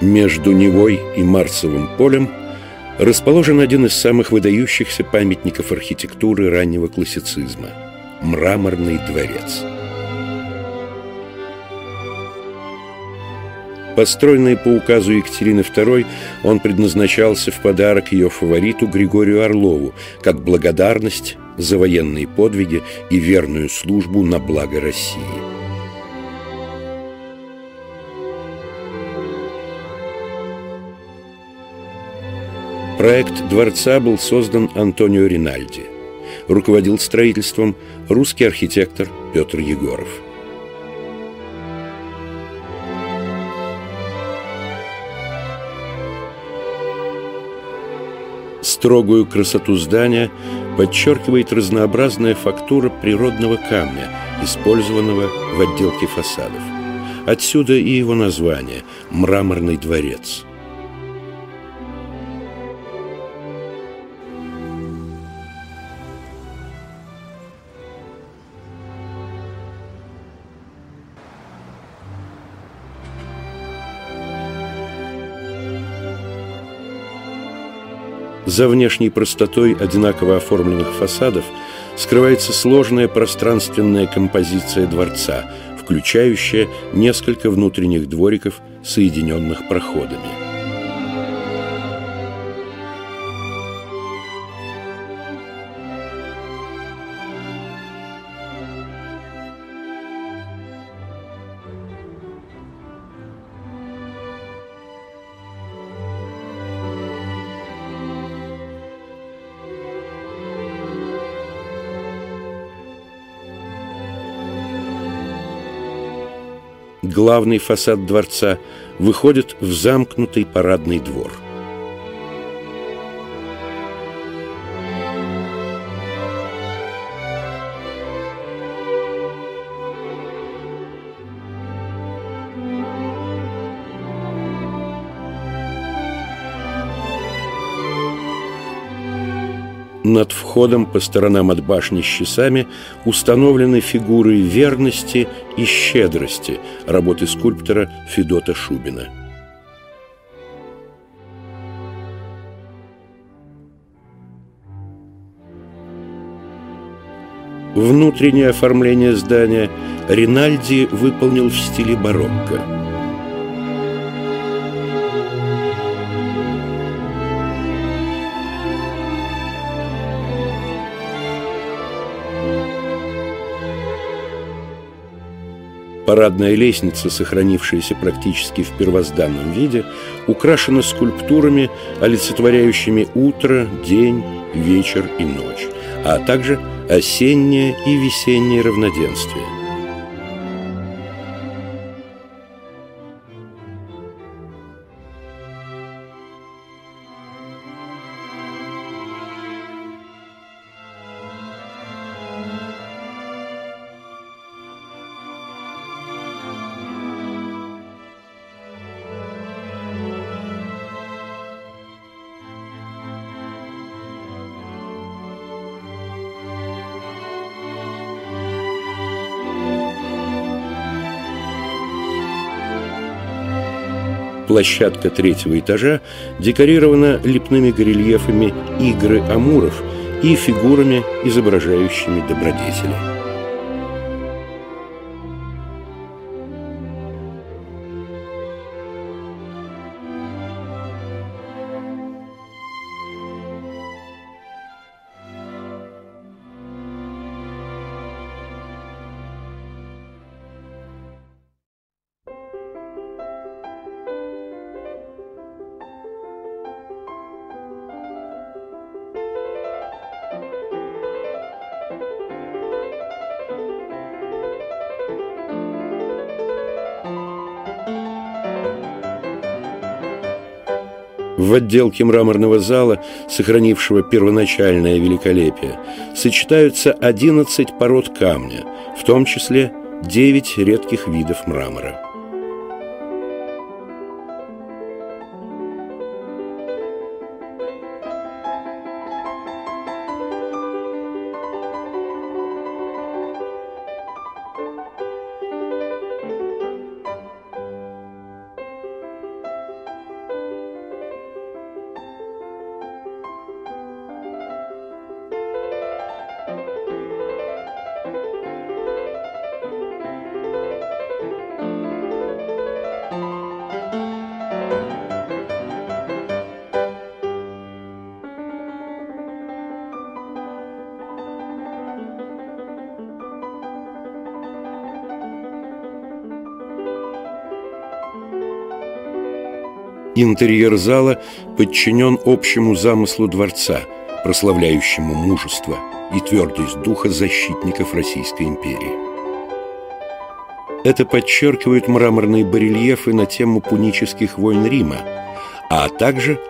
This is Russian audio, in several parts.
Между Невой и Марсовым полем расположен один из самых выдающихся памятников архитектуры раннего классицизма – Мраморный дворец. Построенный по указу Екатерины II, он предназначался в подарок ее фавориту Григорию Орлову как благодарность за военные подвиги и верную службу на благо России. Проект дворца был создан Антонио Ринальди. Руководил строительством русский архитектор Петр Егоров. Строгую красоту здания подчеркивает разнообразная фактура природного камня, использованного в отделке фасадов. Отсюда и его название – «Мраморный дворец». За внешней простотой одинаково оформленных фасадов скрывается сложная пространственная композиция дворца, включающая несколько внутренних двориков, соединенных проходами. Главный фасад дворца выходит в замкнутый парадный двор. Над входом по сторонам от башни с часами установлены фигуры верности и щедрости работы скульптора Федота Шубина. Внутреннее оформление здания Ринальди выполнил в стиле барокко – Парадная лестница, сохранившаяся практически в первозданном виде, украшена скульптурами, олицетворяющими утро, день, вечер и ночь, а также осеннее и весеннее равноденствие. Площадка третьего этажа декорирована лепными горельефами игры амуров и фигурами, изображающими добродетели. В отделке мраморного зала, сохранившего первоначальное великолепие, сочетаются 11 пород камня, в том числе 9 редких видов мрамора. Интерьер зала подчинен общему замыслу дворца, прославляющему мужество и твердость духа защитников Российской империи. Это подчеркивают мраморные барельефы на тему пунических войн Рима, а также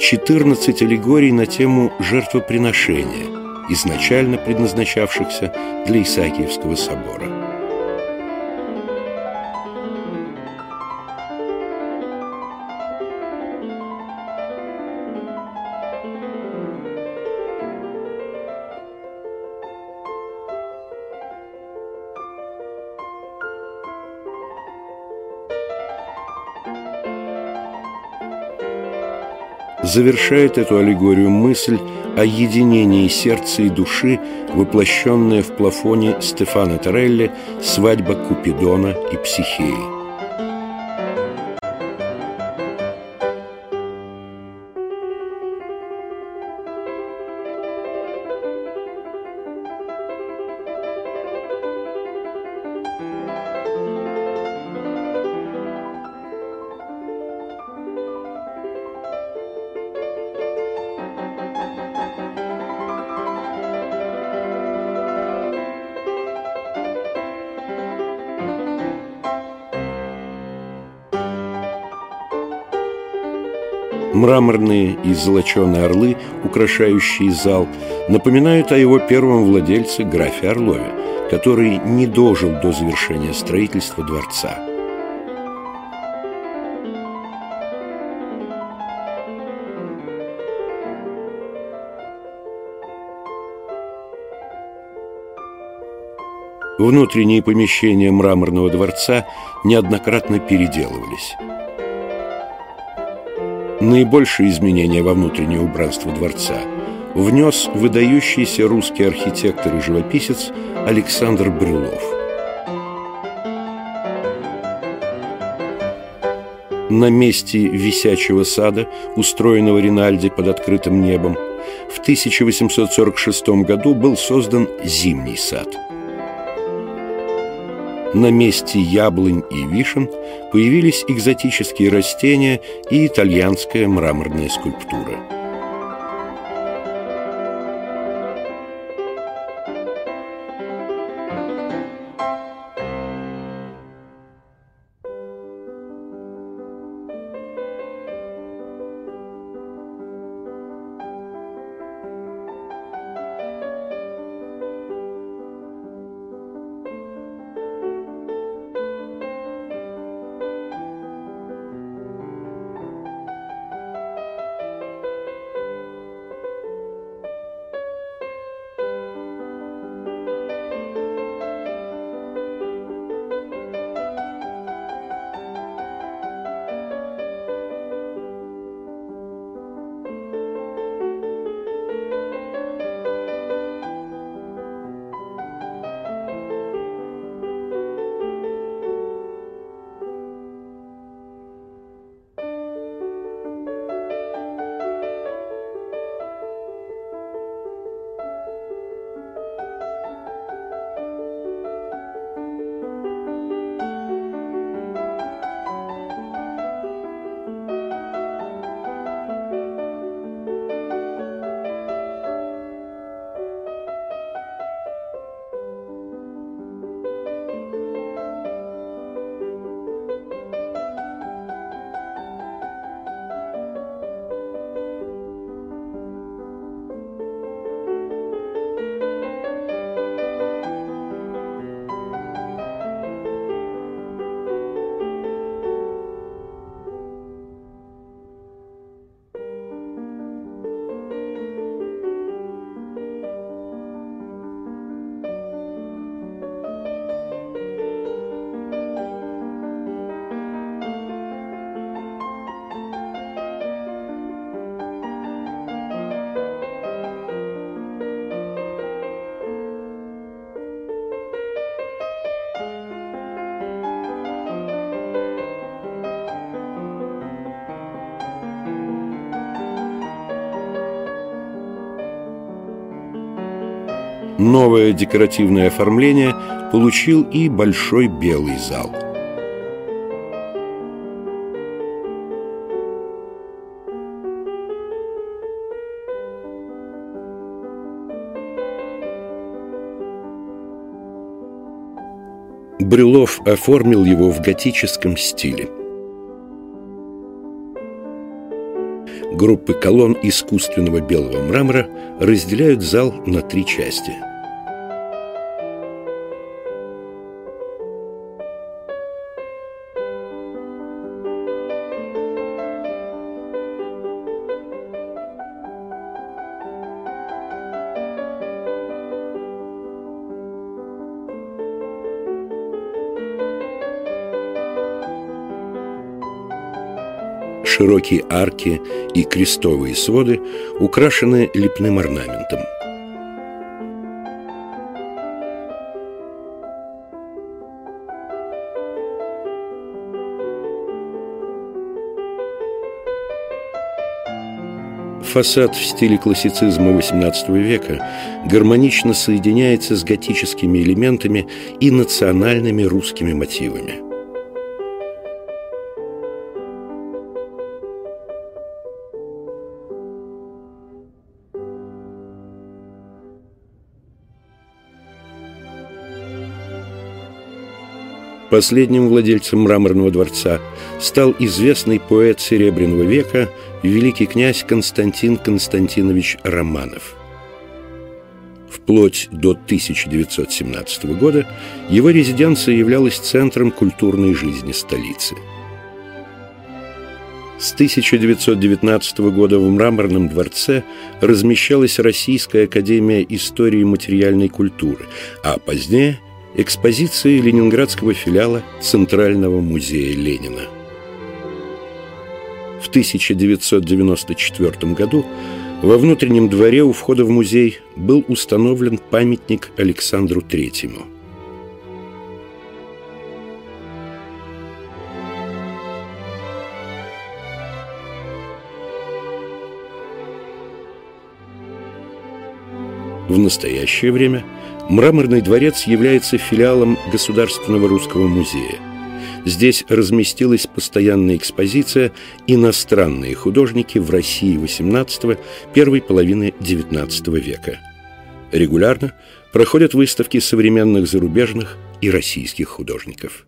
14 аллегорий на тему жертвоприношения, изначально предназначавшихся для Исаакиевского собора. Завершает эту аллегорию мысль о единении сердца и души, воплощенная в плафоне Стефана Торелли «Свадьба Купидона и Психеи». Мраморные и золоченые орлы, украшающие зал, напоминают о его первом владельце, графе Орлове, который не дожил до завершения строительства дворца. Внутренние помещения мраморного дворца неоднократно переделывались. Наибольшие изменения во внутреннее убранство дворца внес выдающийся русский архитектор и живописец Александр Брюлов. На месте висячего сада, устроенного Ринальди под открытым небом, в 1846 году был создан зимний сад – на месте яблонь и вишен появились экзотические растения и итальянская мраморная скульптура – новое декоративное оформление получил и большой белый зал. Брюлов оформил его в готическом стиле – Группы колонн искусственного белого мрамора разделяют зал на три части – Широкие арки и крестовые своды украшены лепным орнаментом. Фасад в стиле классицизма XVIII века гармонично соединяется с готическими элементами и национальными русскими мотивами – Последним владельцем мраморного дворца стал известный поэт Серебряного века, великий князь Константин Константинович Романов. Вплоть до 1917 года его резиденция являлась центром культурной жизни столицы. С 1919 года в Мраморном дворце размещалась Российская академия истории материальной культуры, а позднее – экспозиции ленинградского филиала Центрального музея Ленина. В 1994 году во внутреннем дворе у входа в музей был установлен памятник Александру Третьему. В настоящее время – Мраморный дворец является филиалом Государственного русского музея. Здесь разместилась постоянная экспозиция «Иностранные художники в России XVIII – первой половины XIX века». Регулярно проходят выставки современных зарубежных и российских художников –